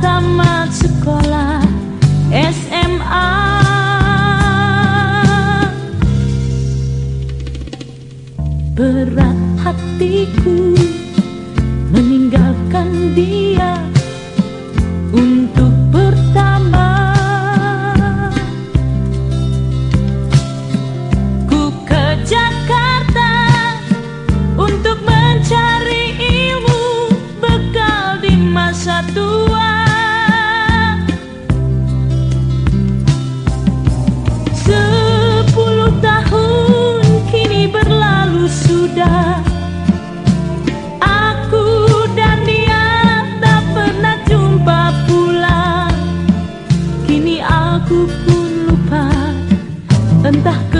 tamat sekolah SMA Berat hatiku meninggalkan dia untuk pertama Ku ke Jakarta untuk mencari ilmu bekal di masa tua. Aku dan dia tak pernah jumpa pula Kini aku pun lupa Entah ke mana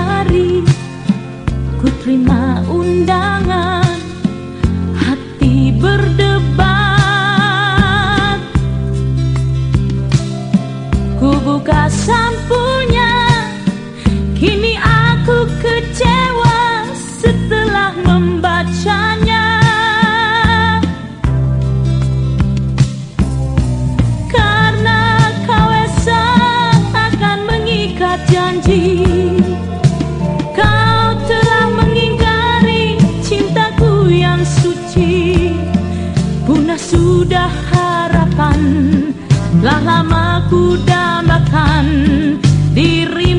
hari ku terima undangan Hati berdebat. Ku buka sampulnya sama ku dambakan diri